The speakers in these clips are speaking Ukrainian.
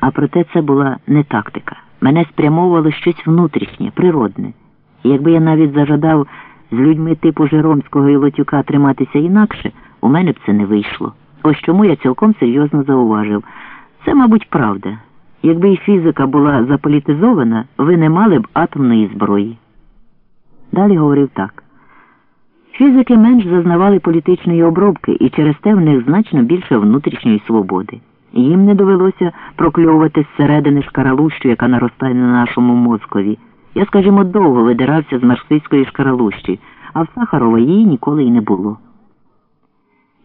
А проте це була не тактика. Мене спрямовувало щось внутрішнє, природне. І якби я навіть зажадав з людьми типу Жеромського і Лотюка триматися інакше, у мене б це не вийшло. Ось чому я цілком серйозно зауважив. Це, мабуть, правда. Якби і фізика була заполітизована, ви не мали б атомної зброї. Далі говорив так. Фізики менш зазнавали політичної обробки, і через те в них значно більше внутрішньої свободи. Їм не довелося прокльовувати зсередини шкаралущу, яка наростає на нашому мозкові. Я, скажімо, довго видирався з марксистської шкаралущі, а в Сахарова її ніколи й не було.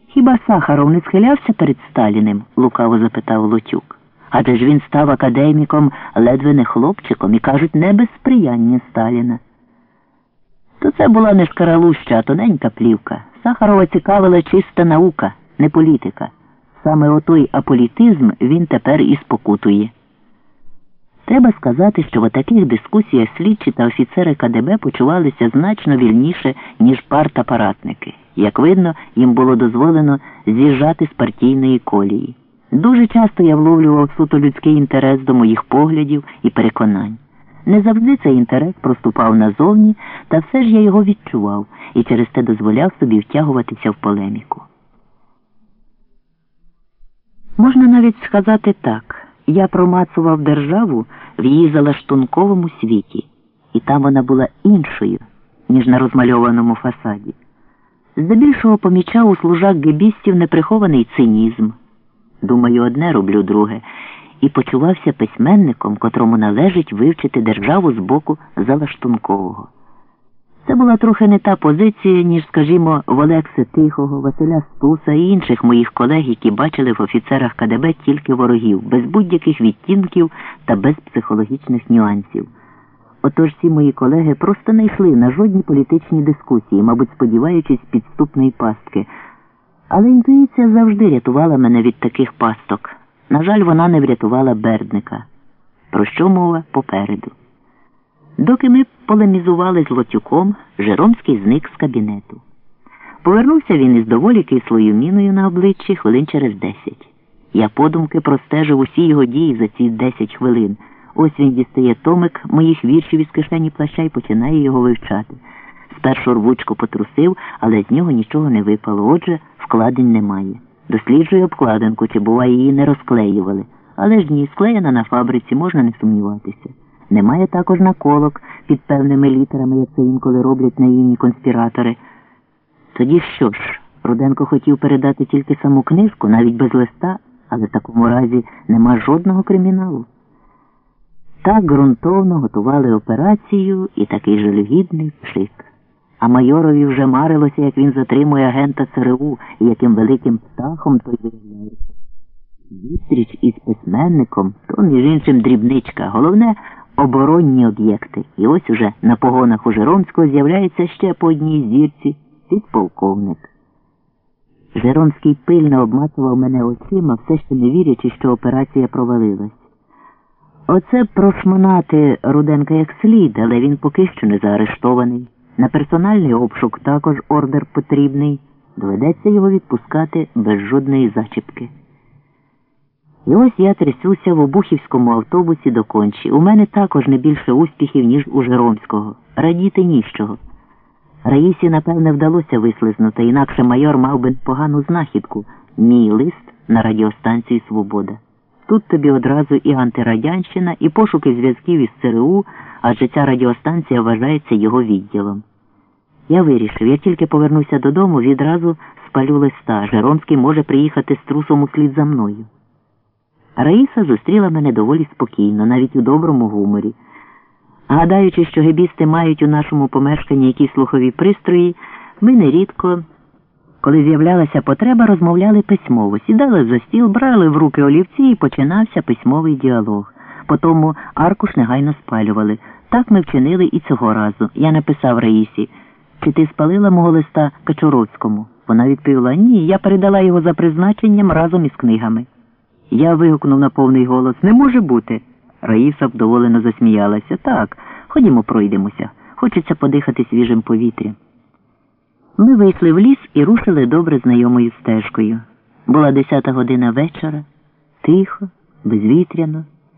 Хіба Сахаров не схилявся перед Сталіним? лукаво запитав Лотюк. Адже ж він став академіком, ледве не хлопчиком і кажуть, не без сприяння Сталіна. То це була не шкаралуща, а тоненька плівка. Сахарова цікавила чиста наука, не політика. Саме отой аполітизм він тепер і спокутує. Треба сказати, що в таких дискусіях слідчі та офіцери КДБ почувалися значно вільніше, ніж партапаратники. Як видно, їм було дозволено з'їжджати з партійної колії. Дуже часто я вловлював суто людський інтерес до моїх поглядів і переконань. Не завжди цей інтерес проступав назовні, та все ж я його відчував і через те дозволяв собі втягуватися в полеміку. Можна навіть сказати так я промацував державу в її залаштунковому світі, і там вона була іншою, ніж на розмальованому фасаді. Здебільшого помічав у служак гебістів неприхований цинізм. Думаю, одне роблю друге, і почувався письменником, котрому належить вивчити державу з боку залаштункового. Це була трохи не та позиція, ніж, скажімо, в Олекси Тихого, Василя Стуса і інших моїх колег, які бачили в офіцерах КДБ тільки ворогів, без будь-яких відтінків та без психологічних нюансів. Отож ці мої колеги просто не йшли на жодні політичні дискусії, мабуть, сподіваючись підступної пастки. Але інтуїція завжди рятувала мене від таких пасток. На жаль, вона не врятувала Бердника. Про що мова попереду? Доки ми полемізували з Лотюком, Жеромський зник з кабінету. Повернувся він із доволі кислою міною на обличчі хвилин через десять. Я подумки простежив усі його дії за ці десять хвилин. Ось він дістає томик моїх віршів із кишені плаща і починає його вивчати. Спершу рвучко потрусив, але з нього нічого не випало. Отже, вкладень немає. Досліджує обкладинку, чи, буває, її не розклеювали. Але ж ні, склеєна на фабриці, можна не сумніватися. Немає також наколок під певними літерами, як це інколи роблять наївні конспіратори. Тоді що ж, Руденко хотів передати тільки саму книжку, навіть без листа, але в такому разі нема жодного криміналу. Так ґрунтовно готували операцію і такий жалюгідний пшик. А майорові вже марилося, як він затримує агента ЦРУ і яким великим птахом той виявляється. Зустріч із письменником то, між іншим, дрібничка. Головне оборонні об'єкти. І ось уже на погонах у Жеромського з'являється ще по одній зірці підполковник. Жеромський пильно обмацував мене очима, все ще не вірячи, що операція провалилась. Оце прошмонати Руденка як слід, але він поки що не заарештований. На персональний обшук також ордер потрібний. Доведеться його відпускати без жодної зачіпки. І ось я трясуся в обухівському автобусі до кончі. У мене також не більше успіхів, ніж у Жеромського. Радіти ніщого. Раїсі, напевне, вдалося вислизнути, інакше майор мав би погану знахідку мій лист на радіостанції Свобода. Тут тобі одразу і антирадянщина, і пошуки зв'язків із ЦРУ, адже ця радіостанція вважається його відділом. Я вирішив, як тільки повернуся додому, відразу спалю листа. Жеромський може приїхати з трусом услід за мною. Раїса зустріла мене доволі спокійно, навіть у доброму гуморі. Гадаючи, що гебісти мають у нашому помешканні якісь слухові пристрої, ми нерідко, коли з'являлася потреба, розмовляли письмово, сідали за стіл, брали в руки олівці і починався письмовий діалог. Потому аркуш негайно спалювали. Так ми вчинили і цього разу. Я написав Раїсі, чи ти спалила мого листа Качуровському? Вона відповіла ні, я передала його за призначенням разом із книгами. Я вигукнув на повний голос Не може бути. Раїса вдоволено засміялася. Так, ходімо, пройдемося. Хочеться подихати свіжим повітрям. Ми вийшли в ліс і рушили добре знайомою стежкою. Була десята година вечора, тихо, безвітряно